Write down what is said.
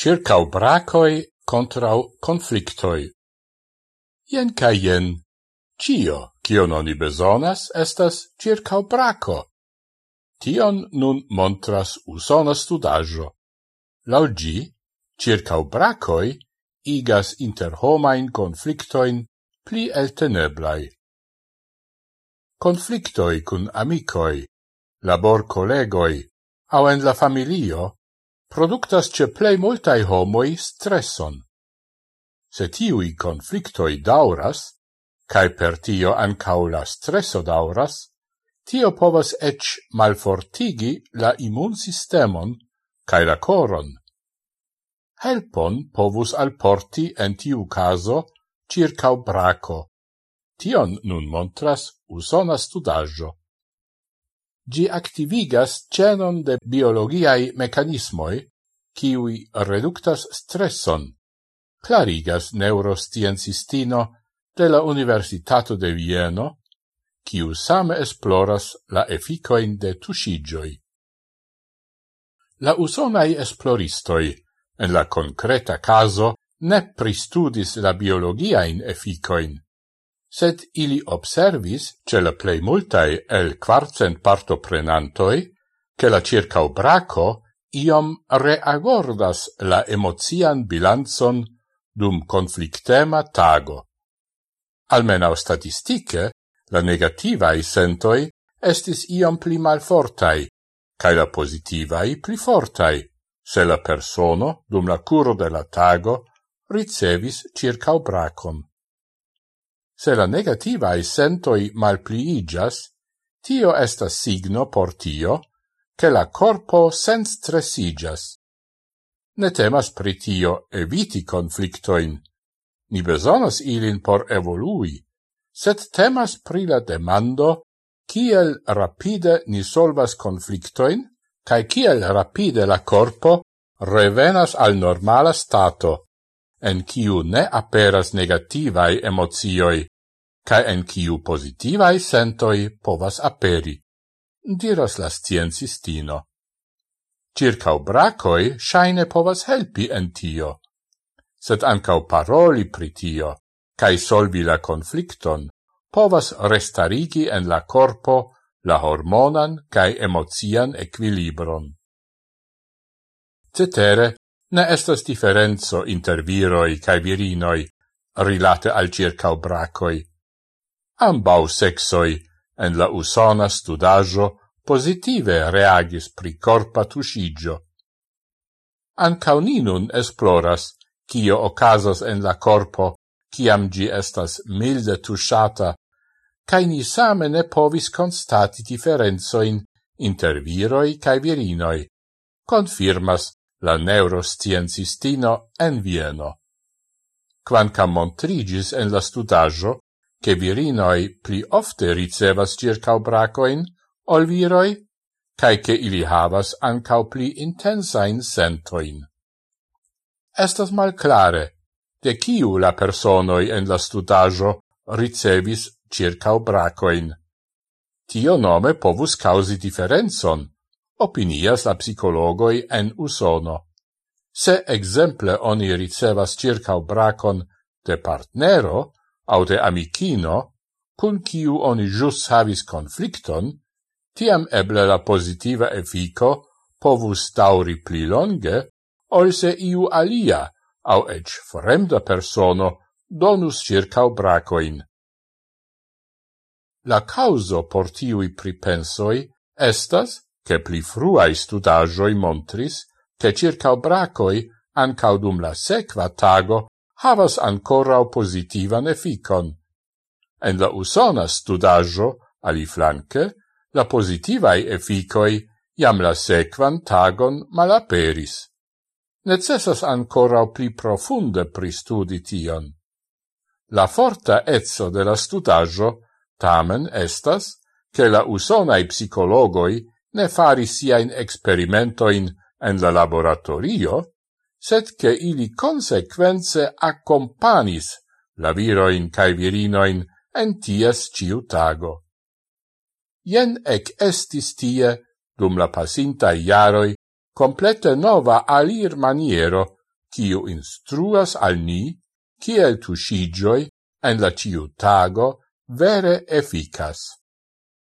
circau bracoi contrau conflictoi. Ien ca ien, cio, cion oni besonas, estas circau braco. Tion nun montras usona studaggio. Laugi, circau bracoi, igas inter homain conflictoin pli elteneblai. Conflictoi cun amicoi, labor collegoi, au en la familio, productas ce plei multai homoi stresson. Se tiui conflictoi dauras, cae per tio ancau la stresso dauras, tio povas ec malfortigi la immunsistemon cae la coron. Helpon povus alporti en tiu caso circau braco. Tion nun montras usona studaggio gi activigas cenon de biologiai mecanismoi, kiui reductas stresson, clarigas neurosciencistino de la Universitato de Vieno, kiu same esploras la efficoin de tusigioi. La usonai esploristoi, en la concreta caso, ne pristudis la biologiain efficoin, sed ili observis, ce la plei multae el quartcent partoprenantoi, che la circau braco iom reagordas la emozian bilanzon dum conflictema tago. Almenau statistike, la negativae sentoi estis iom pli malfortai, cae la positivae pli fortai, se la persono, dum la curo de la tago, ricevis circau bracon. Se la negativae sentoi malpliigas, tio estas signo por tio, che la corpo sens stressigas. Ne temas pri tio eviti conflictoin, ni besonas ilin por evolui, sed temas pri la demando kiel rapide ni solvas conflictoin, cae kiel rapide la corpo revenas al normala stato en kiu ne aperas negativai emozioi, cae en kiu positivai sentoi povas aperi, diras la sciencistino. Circau bracoi shaine povas helpi en tio, sed ancau paroli pri tio, cae solvi la conflicton, povas restarigi en la corpo la hormonan cae emozian equilibron. Cetere, ne estas differenzo inter viroi cae virinoi rilate al circau bracoi. Ambau sexoi en la usona studajo positive reagis pri corpa tuscigio. Ancau ninun esploras cio ocasas en la corpo ciam gi estas milde tusciata, cae ni same ne povis constati differenzoin inter viroi cae virinoi, confirmas la neurosciencistino en Vieno. Quancam montrigis en la studajo, che virinoi pli ofte ricevas circau bracoin ol viroi, cae che ili havas ancau pli intensain sentoin. Estas malclare de ciu la personoi en la studajo ricevis circau bracoin. Tio nome povus causi differenzon opinias la psicologoi en usono. Se exemple oni ricevas circau bracon de partnero au de amicino, cun kiu oni jus havis conflicton, tiam eble la positiva effico povus tauri pli longe, ol se iu alia au ec fremda persono donus circau bracoin. La causo por tiui pripensoi estas che pli fruai studagioi montris, che circa bracoi, ancaudum la sequa tago, havas ancora positivan efficon. En la usona studajo, ali flanque, la positivae efficoi iam la sequan tagon malaperis. Necessas ancora pli profunde pristudi tion. La forta etso de la studajo tamen estas che la usonae psicologoi ne fari siain experimentoin en la laboratorio, sed che ili consequence accompanis la viroin cae virinoin en ties ciutago. Ien ec estis tie, dum la pasinta iaroi, complete nova alir maniero, kiu instruas al ni, kiel tusigioi en la ciu tago vere efficas.